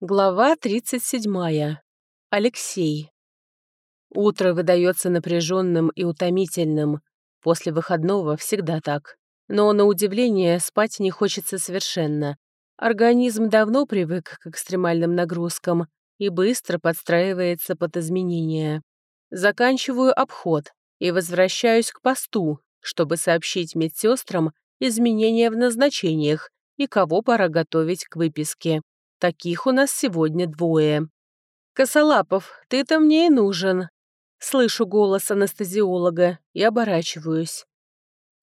Глава 37. Алексей. Утро выдается напряженным и утомительным. После выходного всегда так. Но, на удивление, спать не хочется совершенно. Организм давно привык к экстремальным нагрузкам и быстро подстраивается под изменения. Заканчиваю обход и возвращаюсь к посту, чтобы сообщить медсестрам изменения в назначениях и кого пора готовить к выписке. Таких у нас сегодня двое. «Косолапов, ты-то мне и нужен!» Слышу голос анестезиолога и оборачиваюсь.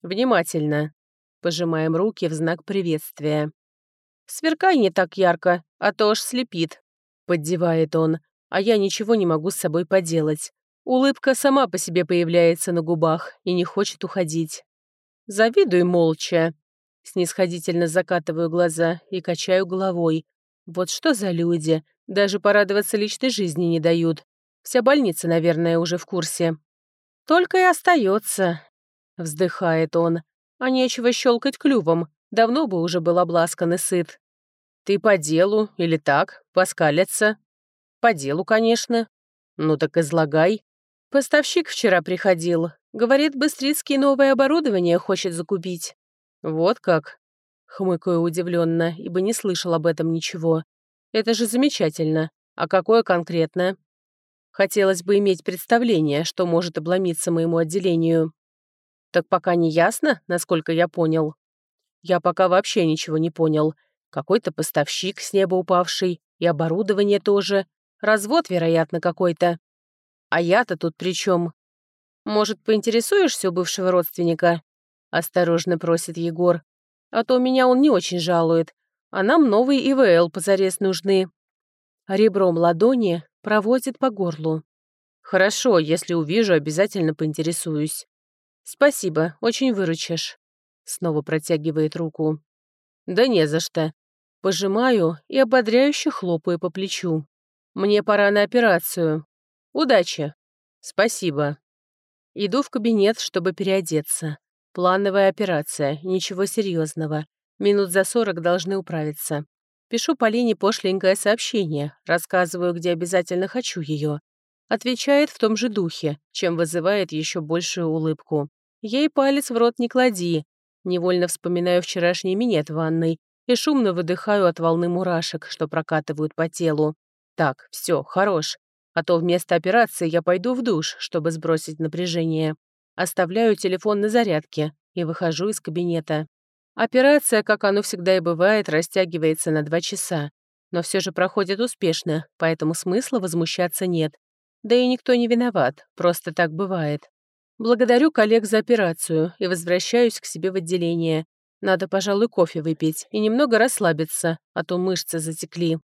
«Внимательно!» Пожимаем руки в знак приветствия. «Сверкай не так ярко, а то аж слепит!» Поддевает он, а я ничего не могу с собой поделать. Улыбка сама по себе появляется на губах и не хочет уходить. Завидуй молча. Снисходительно закатываю глаза и качаю головой, вот что за люди? Даже порадоваться личной жизни не дают. Вся больница, наверное, уже в курсе. Только и остается, вздыхает он. А нечего щелкать клювом. Давно бы уже был обласкан и сыт. Ты по делу или так, поскалиться? По делу, конечно. Ну так излагай. Поставщик вчера приходил. Говорит, Быстрицкий новое оборудование хочет закупить. Вот как. Хмыкаю удивленно, ибо не слышал об этом ничего. Это же замечательно. А какое конкретно? Хотелось бы иметь представление, что может обломиться моему отделению. Так пока не ясно, насколько я понял. Я пока вообще ничего не понял. Какой-то поставщик с неба упавший, и оборудование тоже. Развод, вероятно, какой-то. А я-то тут при чем? Может, поинтересуешься у бывшего родственника? Осторожно просит Егор, а то меня он не очень жалует, а нам новые ИВЛ позарез нужны. Ребром ладони проводит по горлу. Хорошо, если увижу, обязательно поинтересуюсь. Спасибо, очень выручишь. Снова протягивает руку. Да не за что. Пожимаю и ободряюще хлопаю по плечу. Мне пора на операцию. Удачи. Спасибо. Иду в кабинет, чтобы переодеться. Плановая операция, ничего серьезного. Минут за сорок должны управиться. Пишу Полине пошленькое сообщение, рассказываю, где обязательно хочу ее. Отвечает в том же духе, чем вызывает еще большую улыбку. Ей палец в рот не клади. Невольно вспоминаю вчерашний минет в ванной и шумно выдыхаю от волны мурашек, что прокатывают по телу. Так, все, хорош. А то вместо операции я пойду в душ, чтобы сбросить напряжение. Оставляю телефон на зарядке и выхожу из кабинета. Операция, как оно всегда и бывает, растягивается на два часа. Но все же проходит успешно, поэтому смысла возмущаться нет. Да и никто не виноват, просто так бывает. Благодарю коллег за операцию и возвращаюсь к себе в отделение. Надо, пожалуй, кофе выпить и немного расслабиться, а то мышцы затекли.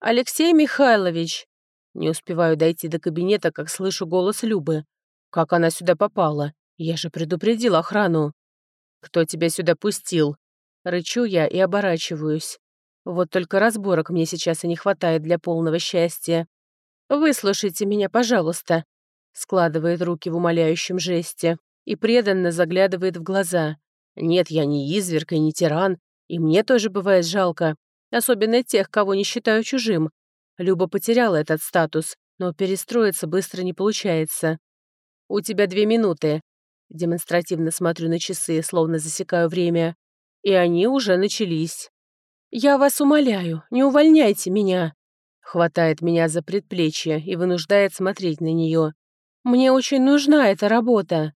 «Алексей Михайлович!» Не успеваю дойти до кабинета, как слышу голос Любы. Как она сюда попала? Я же предупредил охрану. Кто тебя сюда пустил? Рычу я и оборачиваюсь. Вот только разборок мне сейчас и не хватает для полного счастья. «Выслушайте меня, пожалуйста», — складывает руки в умоляющем жесте и преданно заглядывает в глаза. «Нет, я не изверг и не тиран, и мне тоже бывает жалко, особенно тех, кого не считаю чужим. Люба потеряла этот статус, но перестроиться быстро не получается. «У тебя две минуты». Демонстративно смотрю на часы, словно засекаю время. И они уже начались. «Я вас умоляю, не увольняйте меня!» Хватает меня за предплечье и вынуждает смотреть на нее. «Мне очень нужна эта работа!»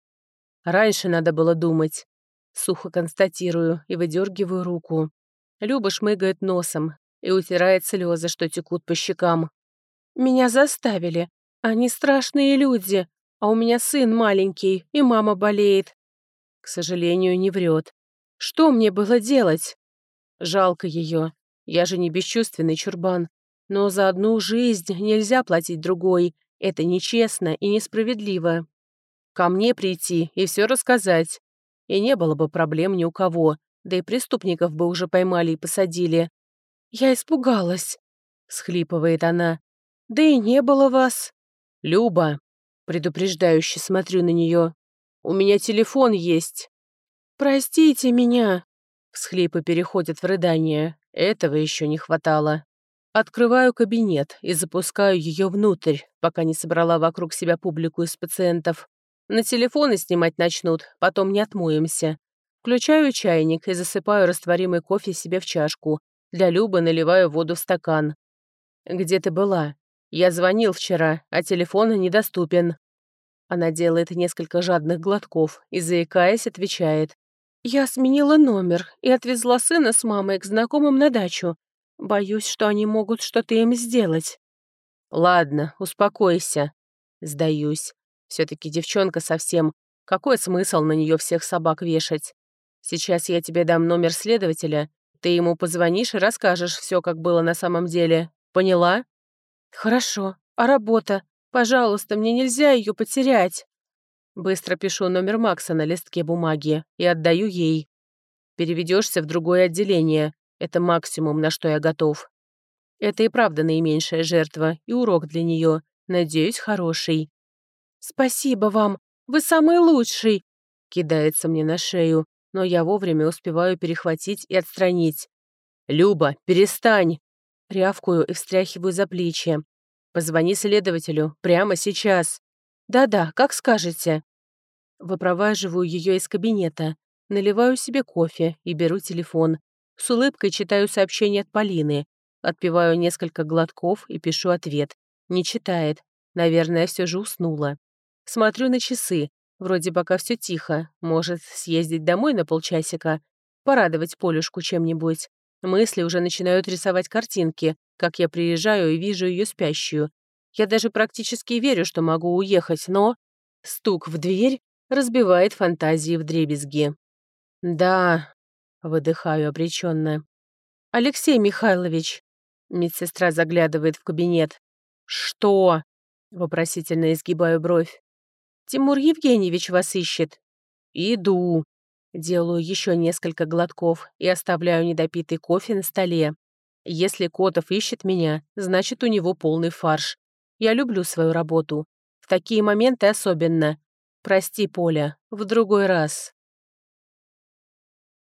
Раньше надо было думать. Сухо констатирую и выдергиваю руку. Люба шмыгает носом и утирает слезы, что текут по щекам. «Меня заставили. Они страшные люди а у меня сын маленький, и мама болеет. К сожалению, не врет. Что мне было делать? Жалко ее. Я же не бесчувственный чурбан. Но за одну жизнь нельзя платить другой. Это нечестно и несправедливо. Ко мне прийти и все рассказать. И не было бы проблем ни у кого. Да и преступников бы уже поймали и посадили. Я испугалась, — схлипывает она. Да и не было вас. Люба, Предупреждающе смотрю на нее. «У меня телефон есть». «Простите меня!» Всхлипы переходят в рыдание. Этого еще не хватало. Открываю кабинет и запускаю ее внутрь, пока не собрала вокруг себя публику из пациентов. На телефоны снимать начнут, потом не отмоемся. Включаю чайник и засыпаю растворимый кофе себе в чашку. Для Любы наливаю воду в стакан. «Где ты была? Я звонил вчера, а телефон недоступен». Она делает несколько жадных глотков и, заикаясь, отвечает. «Я сменила номер и отвезла сына с мамой к знакомым на дачу. Боюсь, что они могут что-то им сделать». «Ладно, успокойся». Сдаюсь. все таки девчонка совсем. Какой смысл на нее всех собак вешать? Сейчас я тебе дам номер следователя. Ты ему позвонишь и расскажешь все, как было на самом деле. Поняла? Хорошо. А работа? Пожалуйста, мне нельзя ее потерять. Быстро пишу номер Макса на листке бумаги и отдаю ей. Переведешься в другое отделение. Это максимум, на что я готов. Это и правда наименьшая жертва и урок для нее. Надеюсь, хороший. «Спасибо вам! Вы самый лучший!» Кидается мне на шею, но я вовремя успеваю перехватить и отстранить. «Люба, перестань!» Рявкую и встряхиваю за плечи. «Позвони следователю. Прямо сейчас!» «Да-да, как скажете». Выпроваживаю ее из кабинета, наливаю себе кофе и беру телефон. С улыбкой читаю сообщение от Полины. Отпиваю несколько глотков и пишу ответ. Не читает. Наверное, все же уснула. Смотрю на часы. Вроде пока все тихо. Может, съездить домой на полчасика? Порадовать Полюшку чем-нибудь. Мысли уже начинают рисовать картинки, как я приезжаю и вижу ее спящую. Я даже практически верю, что могу уехать, но... Стук в дверь разбивает фантазии в дребезги. «Да», — выдыхаю обреченно. «Алексей Михайлович», — медсестра заглядывает в кабинет. «Что?» — вопросительно изгибаю бровь. «Тимур Евгеньевич вас ищет». «Иду». Делаю еще несколько глотков и оставляю недопитый кофе на столе. Если Котов ищет меня, значит, у него полный фарш. Я люблю свою работу. В такие моменты особенно. Прости, Поля, в другой раз.